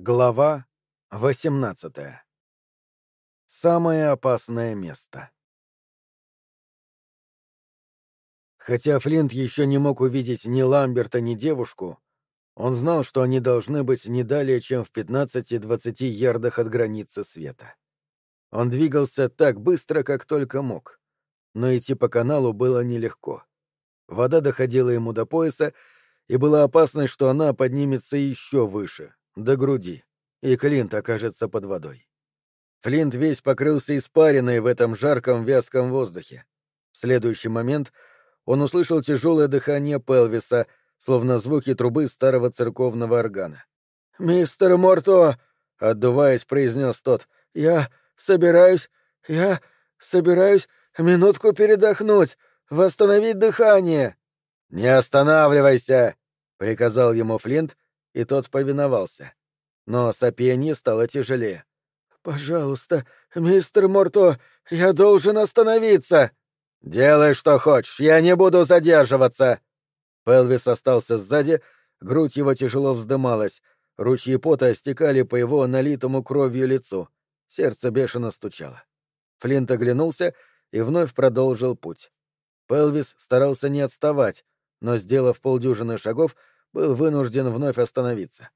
Глава 18. Самое опасное место. Хотя Флинт еще не мог увидеть ни Ламберта, ни девушку, он знал, что они должны быть не далее, чем в 15-20 ярдах от границы света. Он двигался так быстро, как только мог, но идти по каналу было нелегко. Вода доходила ему до пояса, и была опасность, что она поднимется еще выше — до груди, и Клинт окажется под водой. Флинт весь покрылся испариной в этом жарком вязком воздухе. В следующий момент он услышал тяжелое дыхание Пелвиса, словно звуки трубы старого церковного органа. «Мистер Морто!» — отдуваясь, произнес тот. «Я собираюсь... Я собираюсь минутку передохнуть, восстановить дыхание!» «Не останавливайся!» — приказал ему Флинт, и тот повиновался. Но сопение стало тяжелее. «Пожалуйста, мистер Морто, я должен остановиться!» «Делай, что хочешь, я не буду задерживаться!» Пелвис остался сзади, грудь его тяжело вздымалась, ручьи пота стекали по его налитому кровью лицу, сердце бешено стучало. Флинт оглянулся и вновь продолжил путь. Пелвис старался не отставать, но, сделав полдюжины шагов, был вынужден вновь остановиться.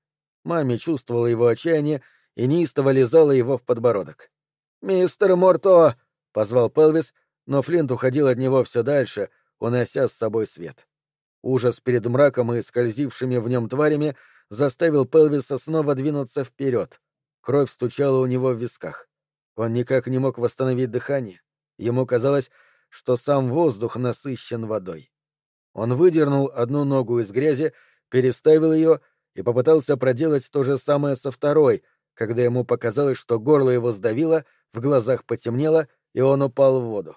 Маме чувствовала его отчаяние и неистово лизала его в подбородок. «Мистер Морто!» — позвал Пелвис, но Флинт уходил от него все дальше, унося с собой свет. Ужас перед мраком и скользившими в нем тварями заставил Пелвиса снова двинуться вперед. Кровь стучала у него в висках. Он никак не мог восстановить дыхание. Ему казалось, что сам воздух насыщен водой. Он выдернул одну ногу из грязи переставил ее и попытался проделать то же самое со второй, когда ему показалось, что горло его сдавило, в глазах потемнело, и он упал в воду.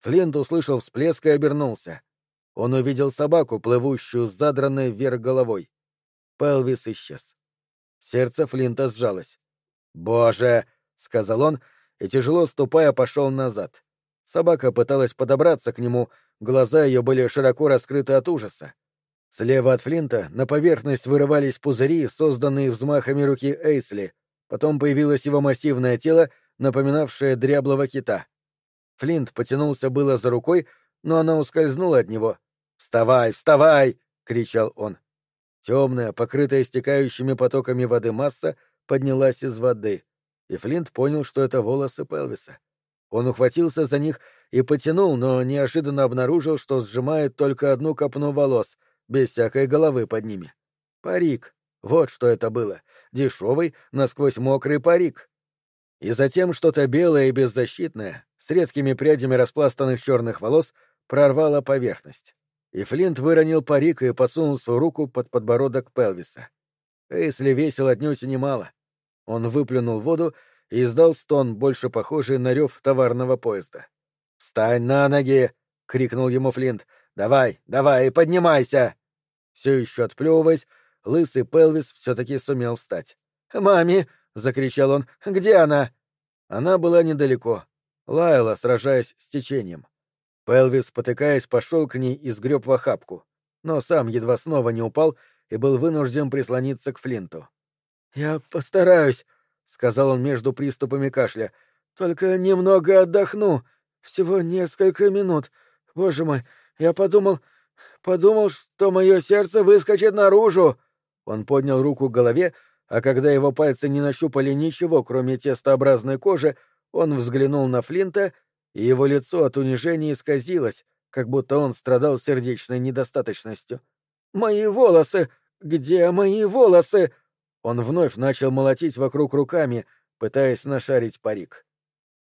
Флинт услышал всплеск и обернулся. Он увидел собаку, плывущую задранной вверх головой. Пелвис исчез. Сердце Флинта сжалось. «Боже!» — сказал он, и, тяжело ступая, пошел назад. Собака пыталась подобраться к нему, глаза ее были широко раскрыты от ужаса. Слева от Флинта на поверхность вырывались пузыри, созданные взмахами руки Эйсли. Потом появилось его массивное тело, напоминавшее дряблого кита. Флинт потянулся было за рукой, но она ускользнула от него. «Вставай, вставай!» — кричал он. Темная, покрытая стекающими потоками воды масса, поднялась из воды, и Флинт понял, что это волосы Пелвиса. Он ухватился за них и потянул, но неожиданно обнаружил, что сжимает только одну копну волос, без всякой головы под ними. Парик. Вот что это было. Дешевый, насквозь мокрый парик. И затем что-то белое и беззащитное, с редкими прядями распластанных черных волос, прорвало поверхность. И Флинт выронил парик и посунул свою руку под подбородок Пелвиса. Эйсли весил отнюдь немало. Он выплюнул воду и издал стон, больше похожий на рев товарного поезда. «Встань на ноги!» — крикнул ему Флинт. Давай, давай, поднимайся!» Все еще отплевываясь, лысый Пелвис все-таки сумел встать. «Мами!» — закричал он. «Где она?» Она была недалеко. Лаяла, сражаясь с течением. Пелвис, потыкаясь, пошел к ней и сгреб в охапку, но сам едва снова не упал и был вынужден прислониться к Флинту. «Я постараюсь», — сказал он между приступами кашля. «Только немного отдохну. Всего несколько минут. Боже мой, я подумал... подумал, что мое сердце выскочит наружу. Он поднял руку к голове, а когда его пальцы не нащупали ничего, кроме тестообразной кожи, он взглянул на Флинта, и его лицо от унижения исказилось, как будто он страдал сердечной недостаточностью. «Мои волосы! Где мои волосы?» Он вновь начал молотить вокруг руками, пытаясь нашарить парик.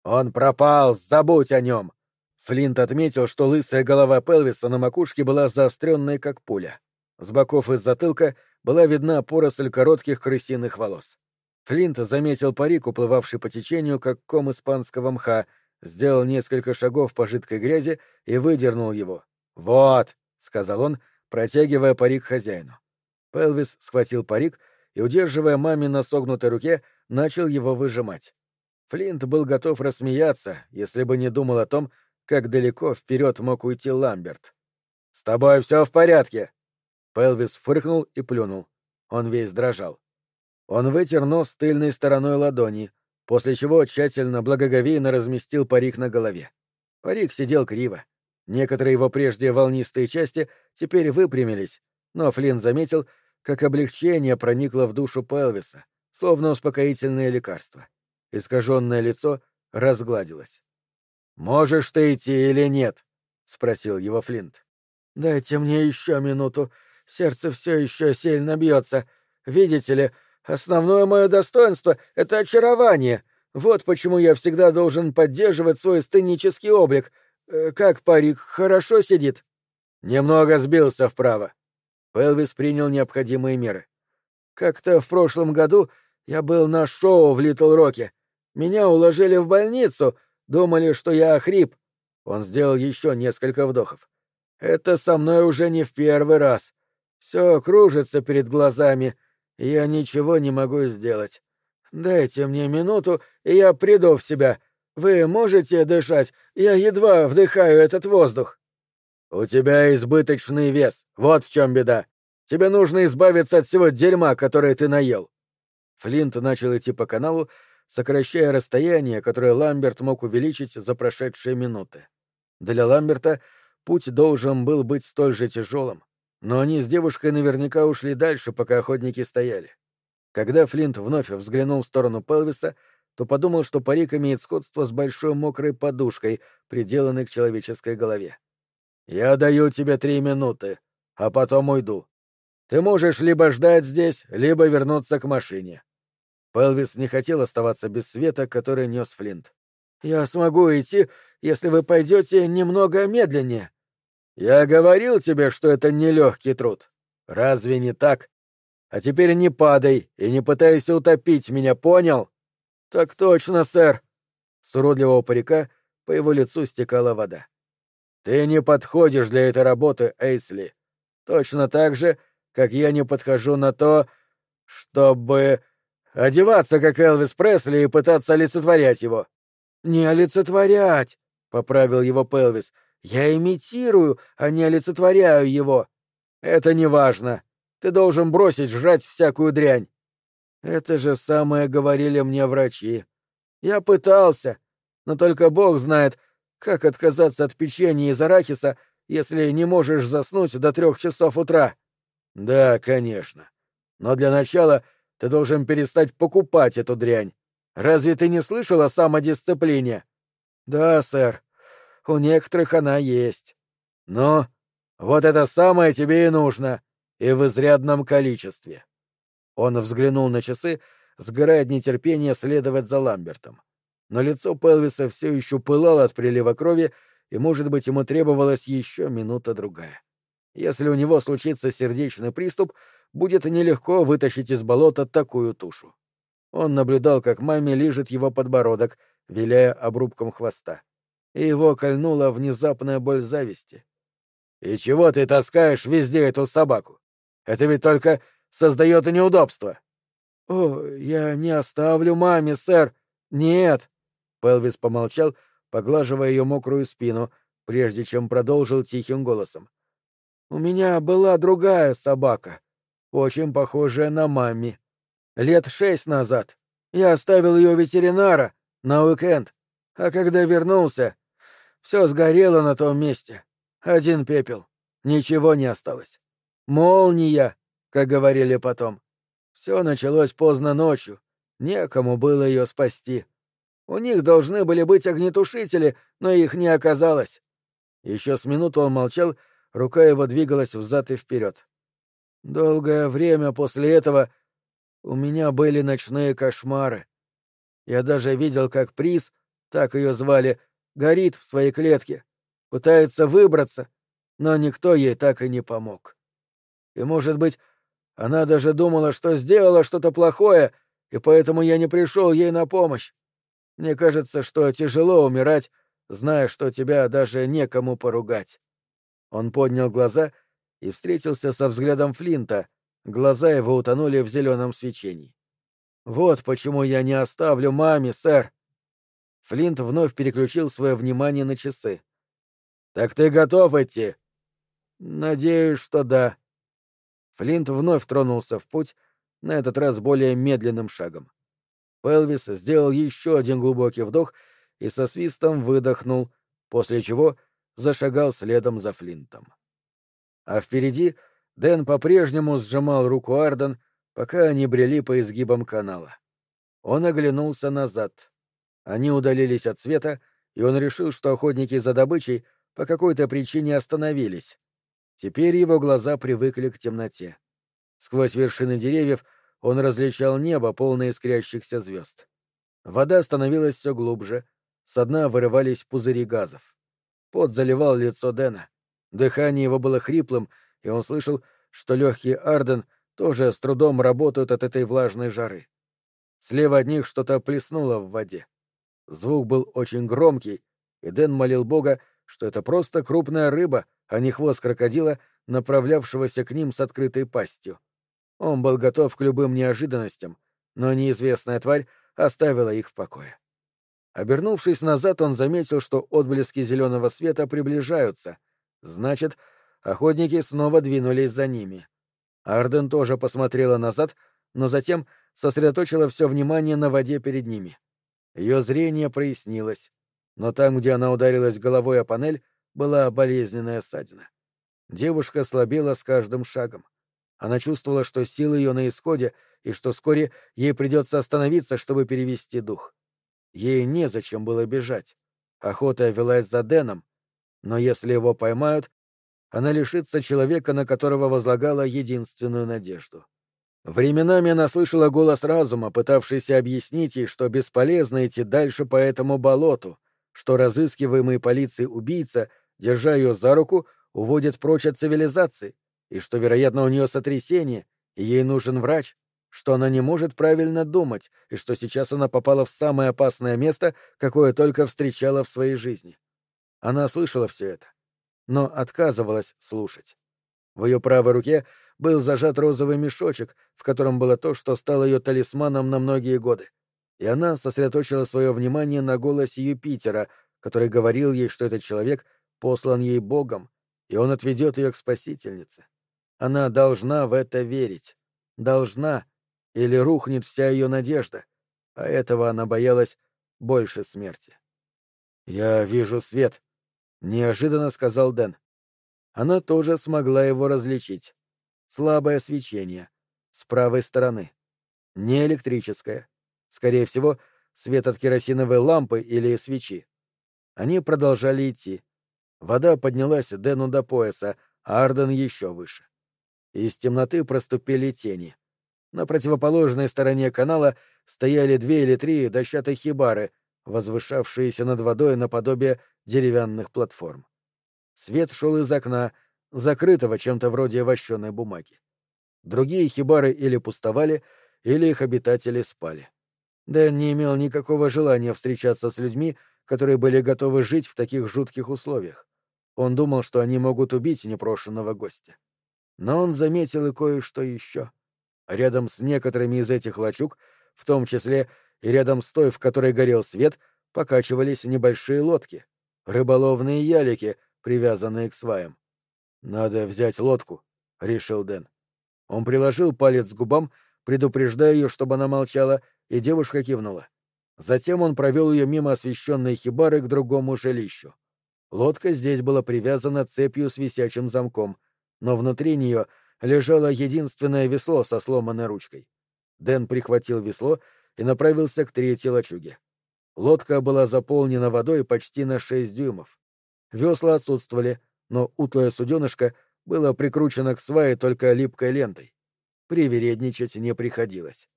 «Он пропал! Забудь о нем!» Флинт отметил, что лысая голова Пелвиса на макушке была заостренной, как пуля. С боков из затылка была видна поросль коротких крысиных волос. Флинт заметил парик, уплывавший по течению, как ком испанского мха, сделал несколько шагов по жидкой грязи и выдернул его. «Вот!» — сказал он, протягивая парик хозяину. Пелвис схватил парик и, удерживая маме на согнутой руке, начал его выжимать. Флинт был готов рассмеяться, если бы не думал о том, как далеко вперед мог уйти Ламберт. «С тобой все в порядке!» Пелвис фыркнул и плюнул. Он весь дрожал. Он вытер нос тыльной стороной ладони, после чего тщательно благоговейно разместил парик на голове. Парик сидел криво. Некоторые его прежде волнистые части теперь выпрямились, но Флинн заметил, как облегчение проникло в душу Пелвиса, словно успокоительное лекарство. Искаженное лицо разгладилось. «Можешь ты идти или нет?» — спросил его Флинт. «Дайте мне еще минуту. Сердце все еще сильно бьется. Видите ли, основное мое достоинство — это очарование. Вот почему я всегда должен поддерживать свой сценический облик. Э, как парик хорошо сидит?» «Немного сбился вправо». Элвис принял необходимые меры. «Как-то в прошлом году я был на шоу в Литл Роке. Меня уложили в больницу, думали, что я охрип. Он сделал еще несколько вдохов. Это со мной уже не в первый раз. Все кружится перед глазами, я ничего не могу сделать. Дайте мне минуту, и я приду в себя. Вы можете дышать? Я едва вдыхаю этот воздух. У тебя избыточный вес. Вот в чем беда. Тебе нужно избавиться от всего дерьма, которое ты наел. Флинт начал идти по каналу, сокращая расстояние, которое Ламберт мог увеличить за прошедшие минуты. Для Ламберта путь должен был быть столь же тяжелым, но они с девушкой наверняка ушли дальше, пока охотники стояли. Когда Флинт вновь взглянул в сторону Пелвиса, то подумал, что парик имеет сходство с большой мокрой подушкой, приделанной к человеческой голове. «Я даю тебе три минуты, а потом уйду. Ты можешь либо ждать здесь, либо вернуться к машине». Пелвис не хотел оставаться без света, который нес Флинт. «Я смогу идти, если вы пойдете немного медленнее». «Я говорил тебе, что это нелегкий труд. Разве не так? А теперь не падай и не пытайся утопить меня, понял?» «Так точно, сэр». С уродливого парика по его лицу стекала вода. «Ты не подходишь для этой работы, Эйсли. Точно так же, как я не подхожу на то, чтобы одеваться, как Элвис Пресли, и пытаться олицетворять его». «Не олицетворять», — поправил его Пелвис. «Я имитирую, а не олицетворяю его. Это не важно. Ты должен бросить жрать всякую дрянь». «Это же самое говорили мне врачи. Я пытался, но только Бог знает, как отказаться от печенья из арахиса, если не можешь заснуть до трех часов утра». «Да, конечно. Но для начала ты должен перестать покупать эту дрянь. Разве ты не слышал о самодисциплине? Да, сэр. У некоторых она есть. Но вот это самое тебе и нужно, и в изрядном количестве. Он взглянул на часы, сгорая от нетерпения следовать за Ламбертом. Но лицо Пелвиса все еще пылало от прилива крови, и, может быть, ему требовалась еще минута-другая. Если у него случится сердечный приступ, будет нелегко вытащить из болота такую тушу. Он наблюдал, как маме лижет его подбородок, виляя обрубком хвоста. И его кольнула внезапная боль зависти. «И чего ты таскаешь везде эту собаку? Это ведь только создает неудобства». «О, я не оставлю маме, сэр. Нет». Пелвис помолчал, поглаживая ее мокрую спину, прежде чем продолжил тихим голосом. «У меня была другая собака, очень похожая на маме. Лет шесть назад. Я оставил ее ветеринара на уикенд. А когда вернулся, все сгорело на том месте. Один пепел. Ничего не осталось. Молния, как говорили потом. Все началось поздно ночью. Некому было ее спасти. У них должны были быть огнетушители, но их не оказалось. Еще с минуту он молчал, рука его двигалась взад и вперед. Долгое время после этого у меня были ночные кошмары. Я даже видел, как приз, так ее звали, горит в своей клетке, пытается выбраться, но никто ей так и не помог. И, может быть, она даже думала, что сделала что-то плохое, и поэтому я не пришел ей на помощь. Мне кажется, что тяжело умирать, зная, что тебя даже некому поругать. Он поднял глаза и встретился со взглядом Флинта, Глаза его утонули в зеленом свечении. «Вот почему я не оставлю маме, сэр!» Флинт вновь переключил свое внимание на часы. «Так ты готов идти?» «Надеюсь, что да». Флинт вновь тронулся в путь, на этот раз более медленным шагом. Пелвис сделал еще один глубокий вдох и со свистом выдохнул, после чего зашагал следом за Флинтом. А впереди Дэн по-прежнему сжимал руку Арден, пока они брели по изгибам канала. Он оглянулся назад. Они удалились от света, и он решил, что охотники за добычей по какой-то причине остановились. Теперь его глаза привыкли к темноте. Сквозь вершины деревьев он различал небо, полное искрящихся звезд. Вода становилась все глубже, со дна вырывались пузыри газов. Пот заливал лицо Дэна. Дыхание его было хриплым, и он слышал, что легкие Арден тоже с трудом работают от этой влажной жары. Слева от них что-то плеснуло в воде. Звук был очень громкий, и Дэн молил Бога, что это просто крупная рыба, а не хвост крокодила, направлявшегося к ним с открытой пастью. Он был готов к любым неожиданностям, но неизвестная тварь оставила их в покое. Обернувшись назад, он заметил, что отблески зеленого света приближаются. Значит, охотники снова двинулись за ними. Арден тоже посмотрела назад, но затем сосредоточила все внимание на воде перед ними. Ее зрение прояснилось, но там, где она ударилась головой о панель, была болезненная ссадина. Девушка слабела с каждым шагом. Она чувствовала, что силы ее на исходе, и что вскоре ей придется остановиться, чтобы перевести дух. Ей незачем было бежать. Охота велась за Дэном, но если его поймают, она лишится человека, на которого возлагала единственную надежду. Временами она слышала голос разума, пытавшийся объяснить ей, что бесполезно идти дальше по этому болоту, что разыскиваемый полицией убийца, держа ее за руку, уводит прочь от цивилизации, и что, вероятно, у нее сотрясение, и ей нужен врач, что она не может правильно думать, и что сейчас она попала в самое опасное место, какое только встречала в своей жизни. Она слышала все это, но отказывалась слушать. В ее правой руке был зажат розовый мешочек, в котором было то, что стало ее талисманом на многие годы. И она сосредоточила свое внимание на голосе Юпитера, который говорил ей, что этот человек послан ей Богом, и он отведет ее к спасительнице. Она должна в это верить. Должна, или рухнет вся ее надежда, а этого она боялась больше смерти. «Я вижу свет», — неожиданно сказал Дэн. Она тоже смогла его различить. Слабое свечение. С правой стороны. Не электрическое. Скорее всего, свет от керосиновой лампы или свечи. Они продолжали идти. Вода поднялась Дэну до пояса, а Арден еще выше. Из темноты проступили тени. На противоположной стороне канала стояли две или три дощатые хибары, возвышавшиеся над водой наподобие деревянных платформ. Свет шел из окна, закрытого чем-то вроде вощеной бумаги. Другие хибары или пустовали, или их обитатели спали. Дэн не имел никакого желания встречаться с людьми, которые были готовы жить в таких жутких условиях. Он думал, что они могут убить непрошенного гостя. Но он заметил и кое-что еще. Рядом с некоторыми из этих лачуг, в том числе и рядом с той, в которой горел свет, покачивались небольшие лодки, рыболовные ялики, привязанные к сваям. «Надо взять лодку», — решил Дэн. Он приложил палец к губам, предупреждая ее, чтобы она молчала, и девушка кивнула. Затем он провел ее мимо освещенной хибары к другому жилищу. Лодка здесь была привязана цепью с висячим замком, но внутри нее лежало единственное весло со сломанной ручкой. Дэн прихватил весло и направился к третьей лачуге. Лодка была заполнена водой почти на шесть дюймов. Весла отсутствовали, но утлое суденышко было прикручено к свае только липкой лентой. Привередничать не приходилось.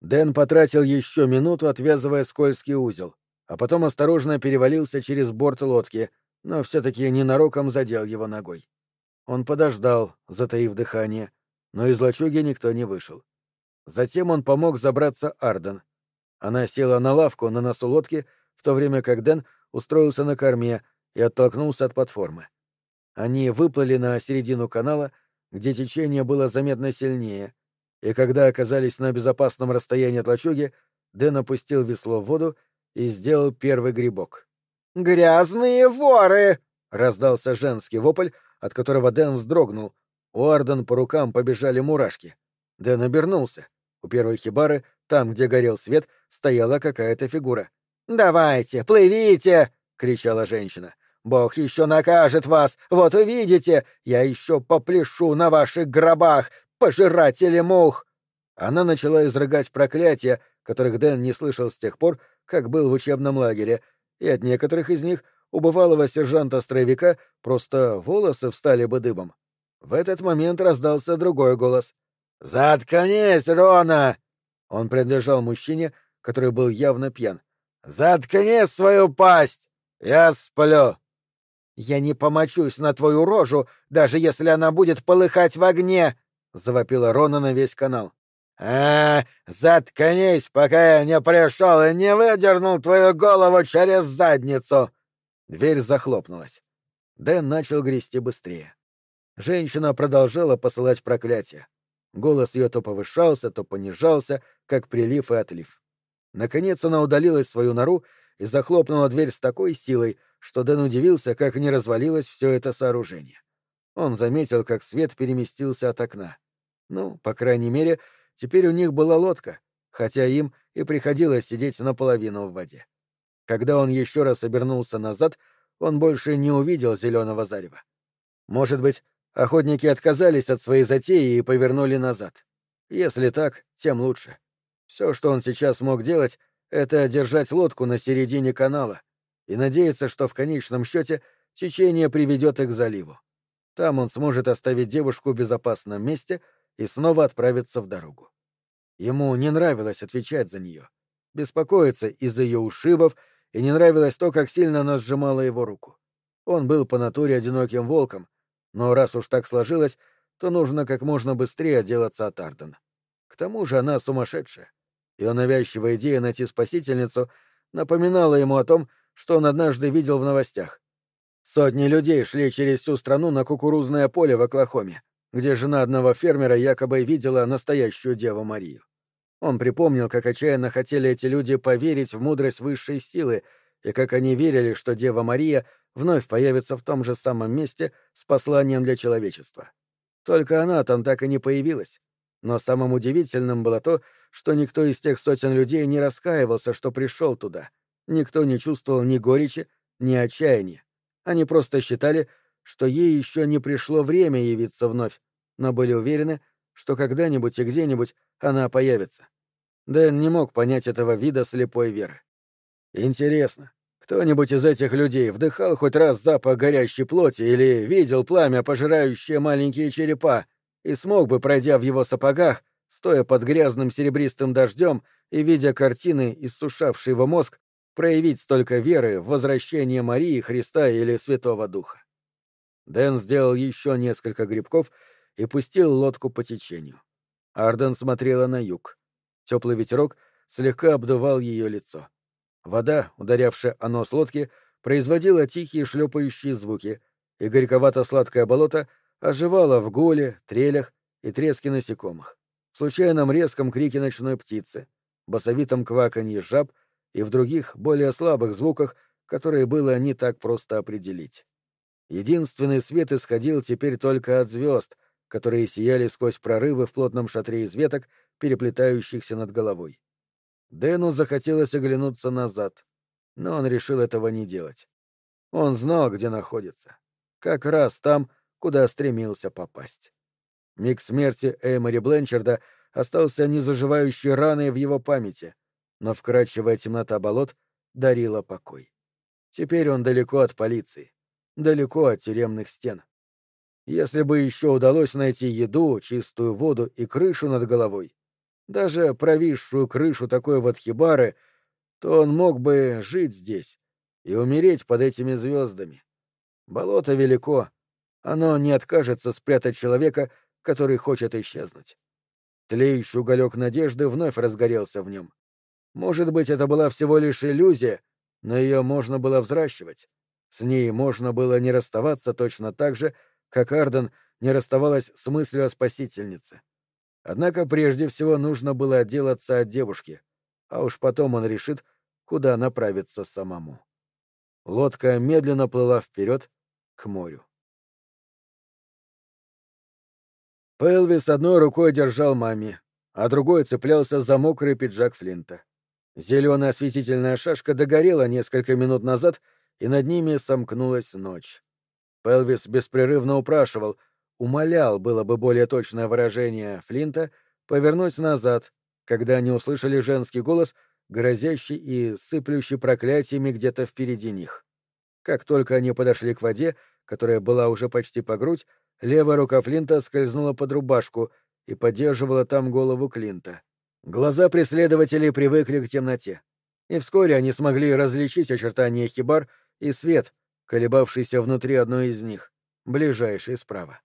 Дэн потратил еще минуту, отвязывая скользкий узел, а потом осторожно перевалился через борт лодки, но все-таки ненароком задел его ногой. Он подождал, затаив дыхание, но из лачуги никто не вышел. Затем он помог забраться Арден. Она села на лавку на носу лодки, в то время как Дэн устроился на корме и оттолкнулся от платформы. Они выплыли на середину канала, где течение было заметно сильнее, и когда оказались на безопасном расстоянии от лачуги, Дэн опустил весло в воду и сделал первый грибок. «Грязные воры!» — раздался женский вопль, от которого Дэн вздрогнул. У Арден по рукам побежали мурашки. Дэн обернулся. У первой хибары, там, где горел свет, стояла какая-то фигура. «Давайте, плывите!» — кричала женщина. «Бог еще накажет вас! Вот увидите! Я еще попляшу на ваших гробах, пожиратели мух!» Она начала изрыгать проклятия, которых Дэн не слышал с тех пор, как был в учебном лагере, и от некоторых из них у бывалого сержанта-строевика просто волосы встали бы дыбом. В этот момент раздался другой голос. «Заткнись, Рона!» Он принадлежал мужчине, который был явно пьян. «Заткни свою пасть! Я сплю!» «Я не помочусь на твою рожу, даже если она будет полыхать в огне!» — завопила Рона на весь канал. «А, заткнись, пока я не пришел и не выдернул твою голову через задницу!» Дверь захлопнулась. Дэн начал грести быстрее. Женщина продолжала посылать проклятия. Голос ее то повышался, то понижался, как прилив и отлив. Наконец она удалилась в свою нору и захлопнула дверь с такой силой, что Дэн удивился, как не развалилось все это сооружение. Он заметил, как свет переместился от окна. Ну, по крайней мере, теперь у них была лодка, хотя им и приходилось сидеть наполовину в воде. Когда он еще раз обернулся назад, он больше не увидел зеленого зарева. Может быть, охотники отказались от своей затеи и повернули назад. Если так, тем лучше. Все, что он сейчас мог делать, это держать лодку на середине канала и надеяться, что в конечном счете течение приведет их к заливу. Там он сможет оставить девушку в безопасном месте и снова отправиться в дорогу. Ему не нравилось отвечать за нее, беспокоиться из-за ее ушибов, и не нравилось то, как сильно она сжимала его руку. Он был по натуре одиноким волком, но раз уж так сложилось, то нужно как можно быстрее отделаться от Ардена. К тому же она сумасшедшая. Ее навязчивая идея найти спасительницу напоминала ему о том, что он однажды видел в новостях. Сотни людей шли через всю страну на кукурузное поле в Оклахоме, где жена одного фермера якобы видела настоящую Деву Марию. Он припомнил, как отчаянно хотели эти люди поверить в мудрость высшей силы, и как они верили, что Дева Мария вновь появится в том же самом месте с посланием для человечества. Только она там так и не появилась. Но самым удивительным было то, что никто из тех сотен людей не раскаивался, что пришел туда. Никто не чувствовал ни горечи, ни отчаяния. Они просто считали, что ей еще не пришло время явиться вновь, но были уверены, что когда-нибудь и где-нибудь она появится. Дэн не мог понять этого вида слепой веры. Интересно, кто-нибудь из этих людей вдыхал хоть раз запах горящей плоти или видел пламя, пожирающее маленькие черепа, и смог бы, пройдя в его сапогах, стоя под грязным серебристым дождем и видя картины, иссушавшие его мозг, проявить столько веры в возвращение Марии, Христа или Святого Духа. Дэн сделал еще несколько грибков и пустил лодку по течению. Арден смотрела на юг. Теплый ветерок слегка обдувал ее лицо. Вода, ударявшая о нос лодки, производила тихие шлепающие звуки, и горьковато-сладкое болото оживало в гуле, трелях и треске насекомых, в случайном резком крике ночной птицы, басовитом кваканье жаб и в других, более слабых звуках, которые было не так просто определить. Единственный свет исходил теперь только от звезд, которые сияли сквозь прорывы в плотном шатре из веток, переплетающихся над головой. Дэну захотелось оглянуться назад, но он решил этого не делать. Он знал, где находится. Как раз там, куда стремился попасть. Миг смерти Эймори Бленчарда остался незаживающей раной в его памяти, но вкрадчивая темнота болот дарила покой. Теперь он далеко от полиции, далеко от тюремных стен. Если бы еще удалось найти еду, чистую воду и крышу над головой, даже провисшую крышу такой вот хибары, то он мог бы жить здесь и умереть под этими звездами. Болото велико, оно не откажется спрятать человека, который хочет исчезнуть. Тлеющий уголек надежды вновь разгорелся в нем. Может быть, это была всего лишь иллюзия, но ее можно было взращивать. С ней можно было не расставаться точно так же, как Арден не расставалась с мыслью о спасительнице. Однако прежде всего нужно было отделаться от девушки, а уж потом он решит, куда направиться самому. Лодка медленно плыла вперед к морю. Пэлвис одной рукой держал маме, а другой цеплялся за мокрый пиджак Флинта. Зеленая осветительная шашка догорела несколько минут назад, и над ними сомкнулась ночь. Пелвис беспрерывно упрашивал, умолял, было бы более точное выражение Флинта, повернуть назад, когда они услышали женский голос, грозящий и сыплющий проклятиями где-то впереди них. Как только они подошли к воде, которая была уже почти по грудь, левая рука Флинта скользнула под рубашку и поддерживала там голову Клинта. Глаза преследователей привыкли к темноте, и вскоре они смогли различить очертания хибар и свет, колебавшийся внутри одной из них, ближайшей справа.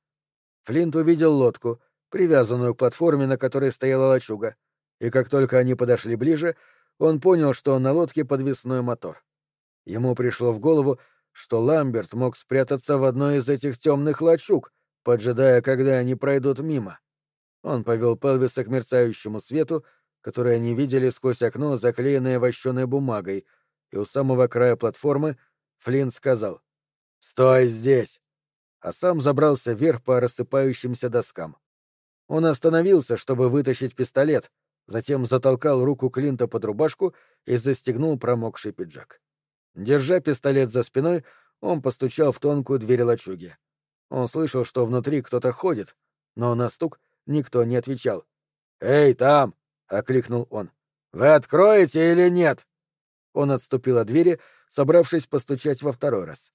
Флинт увидел лодку, привязанную к платформе, на которой стояла лачуга, и как только они подошли ближе, он понял, что на лодке подвесной мотор. Ему пришло в голову, что Ламберт мог спрятаться в одной из этих темных лачуг, поджидая, когда они пройдут мимо. Он повел Пелвиса к мерцающему свету, который они видели сквозь окно, заклеенное вощеной бумагой, и у самого края платформы Флинн сказал «Стой здесь!» а сам забрался вверх по рассыпающимся доскам. Он остановился, чтобы вытащить пистолет, затем затолкал руку Клинта под рубашку и застегнул промокший пиджак. Держа пистолет за спиной, он постучал в тонкую дверь лачуги. Он слышал, что внутри кто-то ходит, но на стук Никто не отвечал. «Эй, там!» — окликнул он. «Вы откроете или нет?» Он отступил от двери, собравшись постучать во второй раз.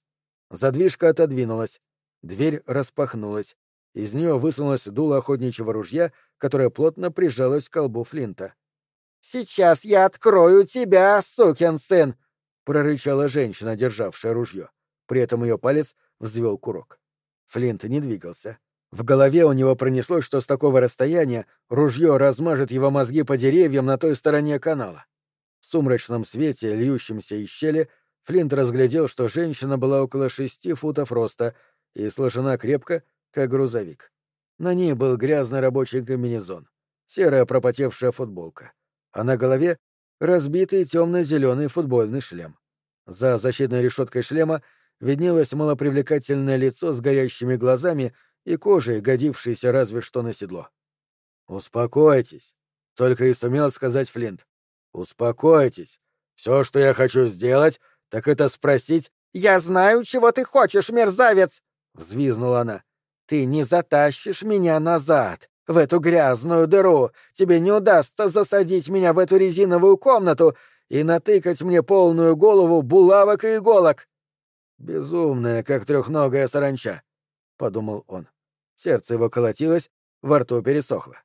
Задвижка отодвинулась. Дверь распахнулась. Из нее высунулось дуло охотничьего ружья, которое плотно прижалось к колбу Флинта. «Сейчас я открою тебя, сукин сын!» — прорычала женщина, державшая ружье. При этом ее палец взвел курок. Флинт не двигался. В голове у него пронеслось, что с такого расстояния ружье размажет его мозги по деревьям на той стороне канала. В сумрачном свете, льющемся из щели, Флинт разглядел, что женщина была около шести футов роста и сложена крепко, как грузовик. На ней был грязный рабочий комбинезон, серая пропотевшая футболка, а на голове — разбитый темно-зеленый футбольный шлем. За защитной решеткой шлема виднелось малопривлекательное лицо с горящими глазами и кожей, годившейся разве что на седло. «Успокойтесь», — только и сумел сказать Флинт. «Успокойтесь. Все, что я хочу сделать, так это спросить...» «Я знаю, чего ты хочешь, мерзавец!» — взвизнула она. «Ты не затащишь меня назад, в эту грязную дыру. Тебе не удастся засадить меня в эту резиновую комнату и натыкать мне полную голову булавок и иголок». «Безумная, как трехногая саранча», — подумал он. Сердце его колотилось, во рту пересохло.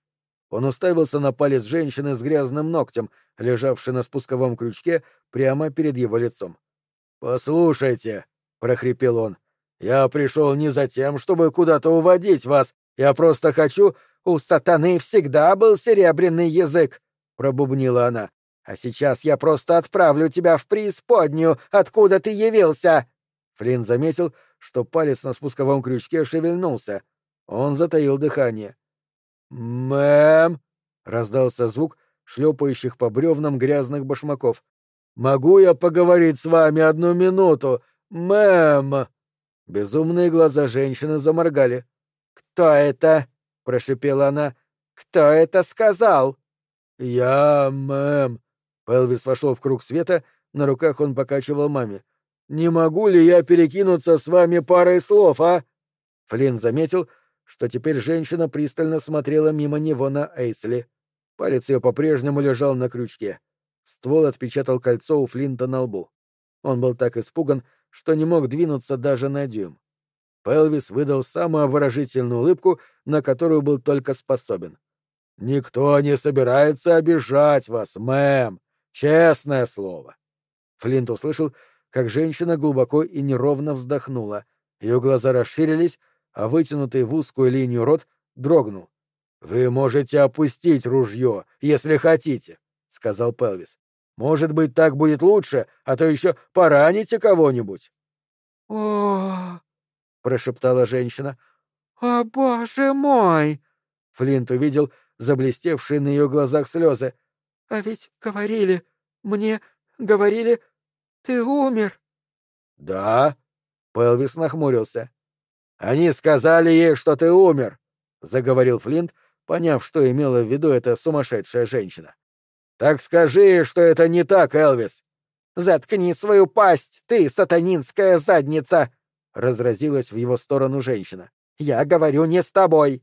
Он уставился на палец женщины с грязным ногтем, лежавший на спусковом крючке прямо перед его лицом. «Послушайте», — прохрипел он, — «я пришел не за тем, чтобы куда-то уводить вас. Я просто хочу...» «У сатаны всегда был серебряный язык», — пробубнила она. «А сейчас я просто отправлю тебя в преисподнюю, откуда ты явился!» Флинн заметил, что палец на спусковом крючке шевельнулся, он затаил дыхание. «Мэм!» — раздался звук шлепающих по бревнам грязных башмаков. «Могу я поговорить с вами одну минуту? Мэм!» Безумные глаза женщины заморгали. «Кто это?» — прошипела она. «Кто это сказал?» «Я, мэм...» Пелвис вошел в круг света, на руках он покачивал маме. «Не могу ли я перекинуться с вами парой слов, а?» Флинн заметил, что теперь женщина пристально смотрела мимо него на Эйсли. Палец ее по-прежнему лежал на крючке. Ствол отпечатал кольцо у Флинта на лбу. Он был так испуган, что не мог двинуться даже на дюйм. Пелвис выдал самую выражительную улыбку, на которую был только способен. «Никто не собирается обижать вас, мэм! Честное слово!» Флинт услышал, как женщина глубоко и неровно вздохнула. Ее глаза расширились, а вытянутый в узкую линию рот дрогнул. «Вы можете опустить ружье, если хотите», — сказал Пелвис. «Может быть, так будет лучше, а то еще пораните кого-нибудь». «О!» — прошептала женщина. «О, боже мой!» Флинт увидел заблестевшие на ее глазах слезы. «А ведь говорили, мне говорили, ты умер». «Да?» — Пелвис нахмурился. Они сказали ей, что ты умер, — заговорил Флинт, поняв, что имела в виду эта сумасшедшая женщина. «Так скажи, что это не так, Элвис!» «Заткни свою пасть, ты сатанинская задница!» — разразилась в его сторону женщина. «Я говорю не с тобой!»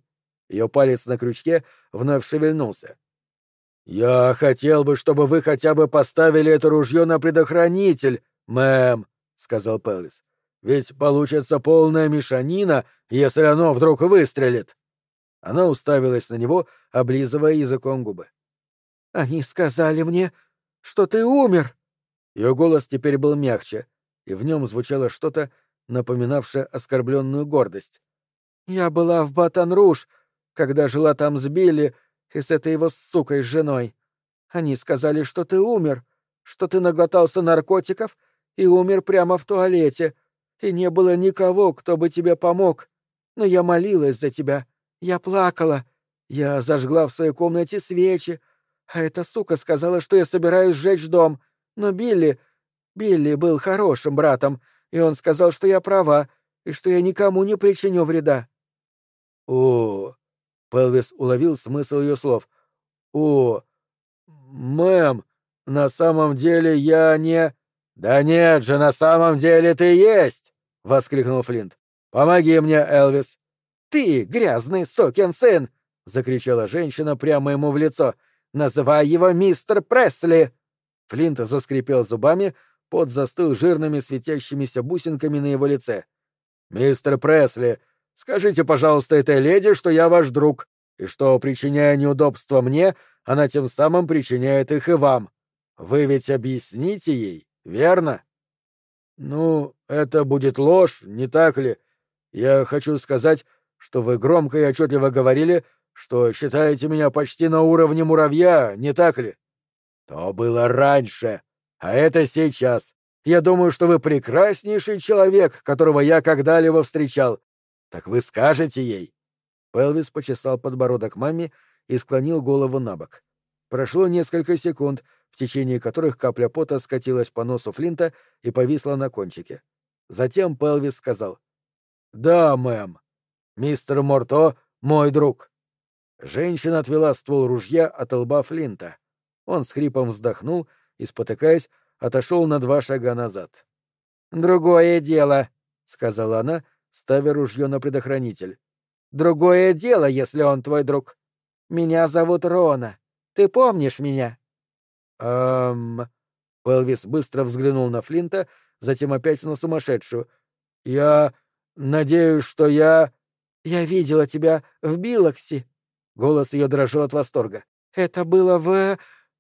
Ее палец на крючке вновь шевельнулся. «Я хотел бы, чтобы вы хотя бы поставили это ружье на предохранитель, мэм», — сказал Пеллис. «Ведь получится полная мешанина, если оно вдруг выстрелит». Она уставилась на него, облизывая языком губы. «Они сказали мне, что ты умер!» Ее голос теперь был мягче, и в нем звучало что-то, напоминавшее оскорбленную гордость. «Я была в Батан-Руж, когда жила там с Билли и с этой его сукой женой. Они сказали, что ты умер, что ты наглотался наркотиков и умер прямо в туалете, и не было никого, кто бы тебе помог. Но я молилась за тебя, я плакала, я зажгла в своей комнате свечи, а эта сука сказала, что я собираюсь сжечь дом — но Билли... Билли был хорошим братом, и он сказал, что я права, и что я никому не причиню вреда. О, Пелвис уловил смысл ее слов. О, мэм, на самом деле я не... Да нет же, на самом деле ты есть! воскликнул Флинт. Помоги мне, Элвис. Ты, грязный сукин сын! закричала женщина прямо ему в лицо. Называй его мистер Пресли! Флинт заскрипел зубами, пот застыл жирными светящимися бусинками на его лице. «Мистер Пресли, скажите, пожалуйста, этой леди, что я ваш друг, и что, причиняя неудобства мне, она тем самым причиняет их и вам. Вы ведь объясните ей, верно?» «Ну, это будет ложь, не так ли? Я хочу сказать, что вы громко и отчетливо говорили, что считаете меня почти на уровне муравья, не так ли?» То было раньше, а это сейчас. Я думаю, что вы прекраснейший человек, которого я когда-либо встречал. Так вы скажете ей. Пелвис почесал подбородок маме и склонил голову на бок. Прошло несколько секунд, в течение которых капля пота скатилась по носу Флинта и повисла на кончике. Затем Пелвис сказал. «Да, мэм. Мистер Морто — мой друг». Женщина отвела ствол ружья от лба Флинта. Он с хрипом вздохнул и, спотыкаясь, отошел на два шага назад. «Другое дело», — сказала она, ставя ружье на предохранитель. «Другое дело, если он твой друг. Меня зовут Рона. Ты помнишь меня?» «Эм...» Пелвис быстро взглянул на Флинта, затем опять на сумасшедшую. «Я... надеюсь, что я...» «Я видела тебя в Билоксе». Голос ее дрожал от восторга. «Это было в...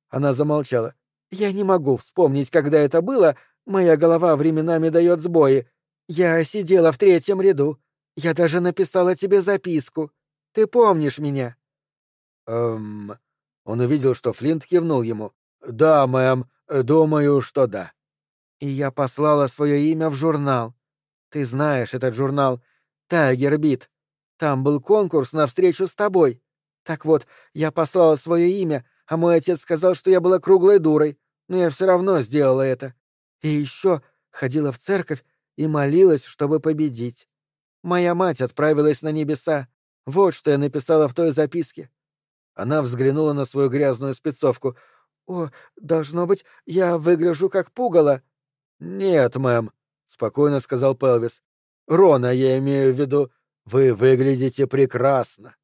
Она замолчала. «Я не могу вспомнить, когда это было. Моя голова временами дает сбои. Я сидела в третьем ряду. Я даже написала тебе записку. Ты помнишь меня?» «Эм...» Он увидел, что Флинт кивнул ему. «Да, мэм, думаю, что да». «И я послала свое имя в журнал. Ты знаешь этот журнал. Тайгер Бит. Там был конкурс на встречу с тобой. Так вот, я послала свое имя, а мой отец сказал, что я была круглой дурой, но я все равно сделала это. И еще ходила в церковь и молилась, чтобы победить. Моя мать отправилась на небеса. Вот что я написала в той записке. Она взглянула на свою грязную спецовку. «О, должно быть, я выгляжу как пугало». «Нет, мэм», — спокойно сказал Пелвис. «Рона, я имею в виду, вы выглядите прекрасно».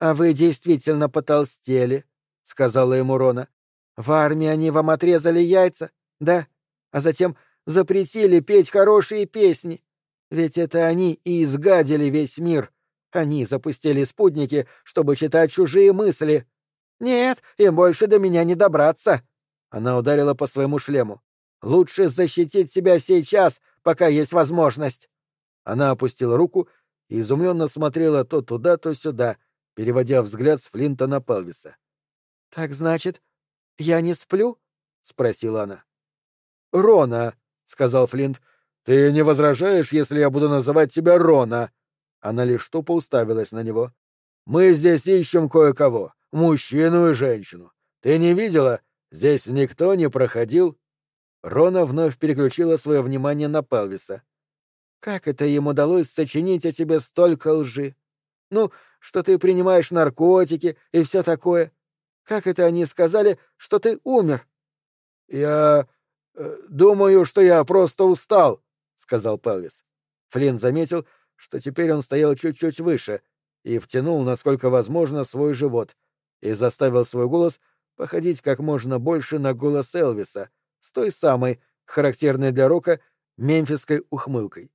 «А вы действительно потолстели», сказала ему Рона. В армии они вам отрезали яйца, да? А затем запретили петь хорошие песни. Ведь это они и изгадили весь мир. Они запустили спутники, чтобы читать чужие мысли. Нет, им больше до меня не добраться. Она ударила по своему шлему. Лучше защитить себя сейчас, пока есть возможность. Она опустила руку и изумленно смотрела то туда, то сюда, переводя взгляд с Флинта на Пелвиса. Так значит, я не сплю? спросила она. Рона, сказал Флинт. Ты не возражаешь, если я буду называть тебя Рона? Она лишь тупо уставилась на него. Мы здесь ищем кое-кого, мужчину и женщину. Ты не видела? Здесь никто не проходил. Рона вновь переключила свое внимание на Пелвиса. Как это ему удалось сочинить о тебе столько лжи? Ну, что ты принимаешь наркотики и все такое. Как это они сказали, что ты умер? — Я... Э, думаю, что я просто устал, — сказал Пелвис. Флинн заметил, что теперь он стоял чуть-чуть выше и втянул, насколько возможно, свой живот и заставил свой голос походить как можно больше на голос Элвиса, с той самой, характерной для рока, мемфисской ухмылкой.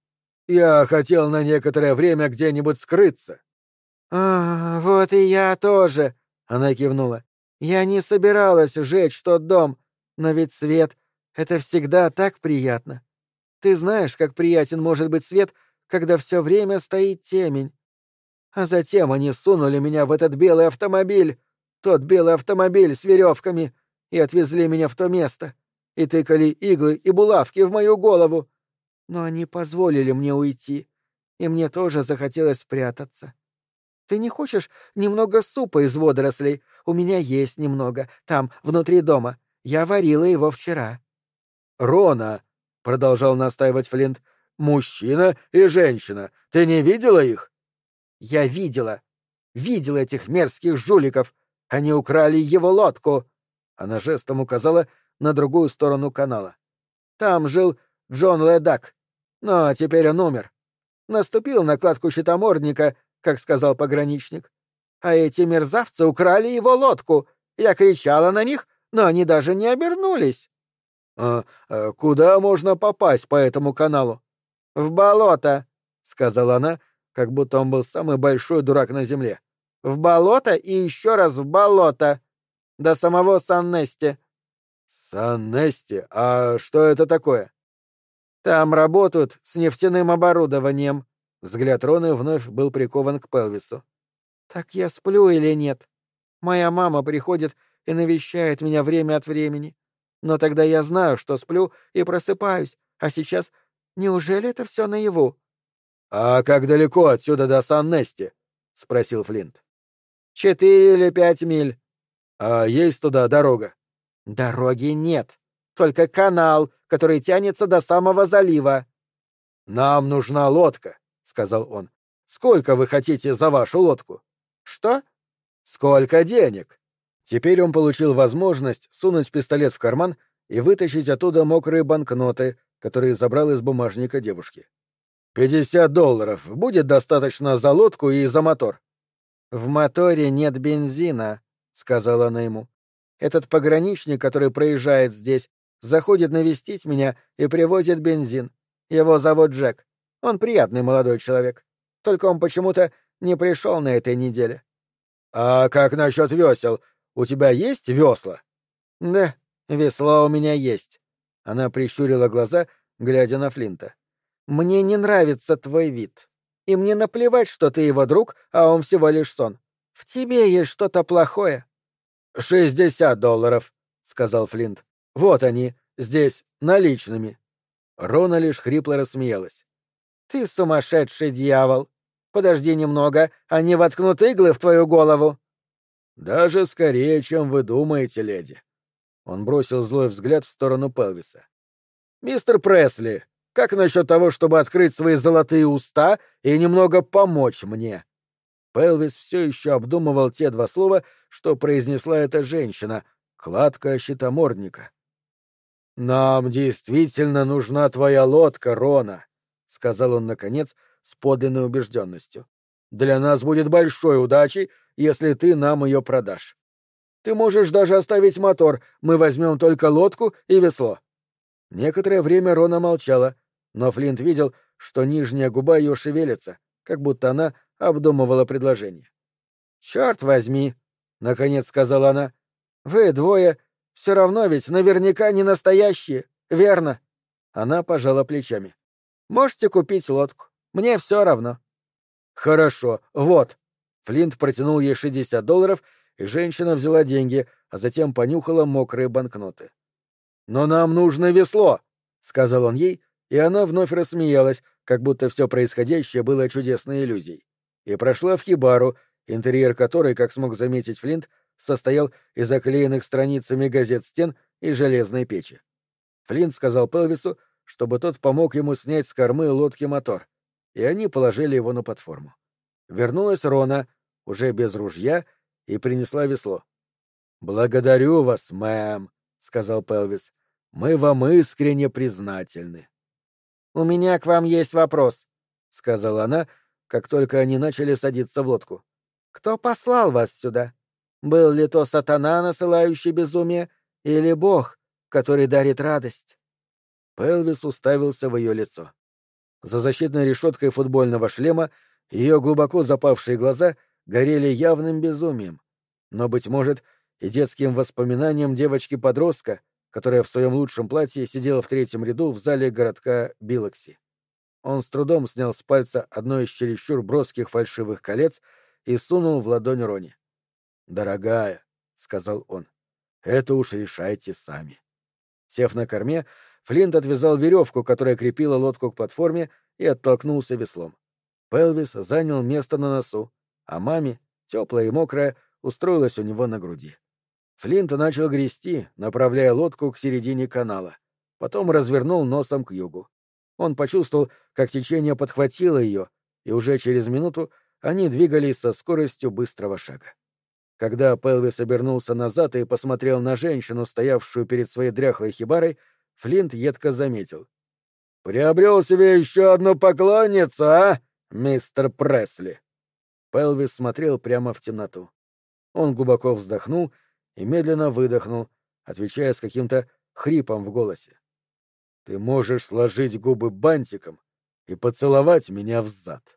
«Я хотел на некоторое время где-нибудь скрыться». «А, вот и я тоже», — она кивнула. «Я не собиралась сжечь тот дом, но ведь свет — это всегда так приятно. Ты знаешь, как приятен может быть свет, когда все время стоит темень. А затем они сунули меня в этот белый автомобиль, тот белый автомобиль с веревками, и отвезли меня в то место, и тыкали иглы и булавки в мою голову. Но они позволили мне уйти, и мне тоже захотелось спрятаться. Ты не хочешь немного супа из водорослей? У меня есть немного, там, внутри дома. Я варила его вчера. — Рона, — продолжал настаивать Флинт, — мужчина и женщина. Ты не видела их? — Я видела. Видела этих мерзких жуликов. Они украли его лодку. Она жестом указала на другую сторону канала. Там жил Джон Ледак. Но теперь он умер. Наступил на кладку щитомордника, как сказал пограничник. А эти мерзавцы украли его лодку. Я кричала на них, но они даже не обернулись. А, а куда можно попасть по этому каналу? В болото, сказала она, как будто он был самый большой дурак на земле. В болото и еще раз в болото. До самого Сан-Нести. Сан-Нести? А что это такое? Там работают с нефтяным оборудованием. Взгляд Роны вновь был прикован к Пелвису. Так я сплю или нет? Моя мама приходит и навещает меня время от времени. Но тогда я знаю, что сплю и просыпаюсь. А сейчас неужели это все наяву? — А как далеко отсюда до Сан-Нести? — спросил Флинт. Четыре или пять миль. А есть туда дорога? Дороги нет. Только канал, который тянется до самого залива. Нам нужна лодка, сказал он. Сколько вы хотите за вашу лодку? Что? Сколько денег? Теперь он получил возможность сунуть пистолет в карман и вытащить оттуда мокрые банкноты, которые забрал из бумажника девушки. «Пятьдесят долларов. Будет достаточно за лодку и за мотор». «В моторе нет бензина», — сказала она ему. «Этот пограничник, который проезжает здесь, заходит навестить меня и привозит бензин. Его зовут Джек. Он приятный молодой человек. Только он почему-то не пришел на этой неделе». «А как насчет весел? У тебя есть весла?» «Да, весло у меня есть». Она прищурила глаза, глядя на Флинта. «Мне не нравится твой вид и мне наплевать, что ты его друг, а он всего лишь сон. В тебе есть что-то плохое. — Шестьдесят долларов, — сказал Флинт. — Вот они, здесь, наличными. Рона лишь хрипло рассмеялась. — Ты сумасшедший дьявол. Подожди немного, они воткнут иглы в твою голову. — Даже скорее, чем вы думаете, леди. Он бросил злой взгляд в сторону Пелвиса. — Мистер Пресли, как насчет того, чтобы открыть свои золотые уста и немного помочь мне? Пелвис все еще обдумывал те два слова, что произнесла эта женщина, кладка щитомордника. «Нам действительно нужна твоя лодка, Рона», — сказал он, наконец, с подлинной убежденностью. «Для нас будет большой удачей, если ты нам ее продашь. Ты можешь даже оставить мотор, мы возьмем только лодку и весло». Некоторое время Рона молчала, но Флинт видел, что нижняя губа ее шевелится, как будто она обдумывала предложение. «Черт возьми!» — наконец сказала она. «Вы двое все равно ведь наверняка не настоящие, верно?» Она пожала плечами. «Можете купить лодку. Мне все равно». «Хорошо, вот». Флинт протянул ей шестьдесят долларов, и женщина взяла деньги, а затем понюхала мокрые банкноты. «Но нам нужно весло», — сказал он ей, и она вновь рассмеялась, как будто все происходящее было чудесной иллюзией. И прошла в хибару, интерьер которой, как смог заметить Флинт, состоял из оклеенных страницами газет стен и железной печи. Флинт сказал Пелвису, чтобы тот помог ему снять с кормы лодки мотор, и они положили его на платформу. Вернулась Рона, уже без ружья, и принесла весло. «Благодарю вас, мэм», — сказал Пелвис. «Мы вам искренне признательны». «У меня к вам есть вопрос», — сказала она, как только они начали садиться в лодку. «Кто послал вас сюда? Был ли то сатана, насылающий безумие, или бог, который дарит радость?» Пелвис уставился в ее лицо. За защитной решеткой футбольного шлема ее глубоко запавшие глаза горели явным безумием, но, быть может, и детским воспоминанием девочки-подростка, которая в своем лучшем платье сидела в третьем ряду в зале городка Билокси. Он с трудом снял с пальца одно из чересчур броских фальшивых колец и сунул в ладонь Рони. «Дорогая», — сказал он, — «это уж решайте сами». Сев на корме, Флинт отвязал веревку, которая крепила лодку к платформе, и оттолкнулся веслом. Пелвис занял место на носу, а маме, теплая и мокрая, устроилась у него на груди. Флинт начал грести, направляя лодку к середине канала. Потом развернул носом к югу. Он почувствовал, как течение подхватило ее, и уже через минуту они двигались со скоростью быстрого шага. Когда Пелвис обернулся назад и посмотрел на женщину, стоявшую перед своей дряхлой хибарой, Флинт едко заметил. «Приобрел себе еще одну поклонницу, а, мистер Пресли?» Пелвис смотрел прямо в темноту. Он глубоко вздохнул и медленно выдохнул, отвечая с каким-то хрипом в голосе. «Ты можешь сложить губы бантиком и поцеловать меня в зад».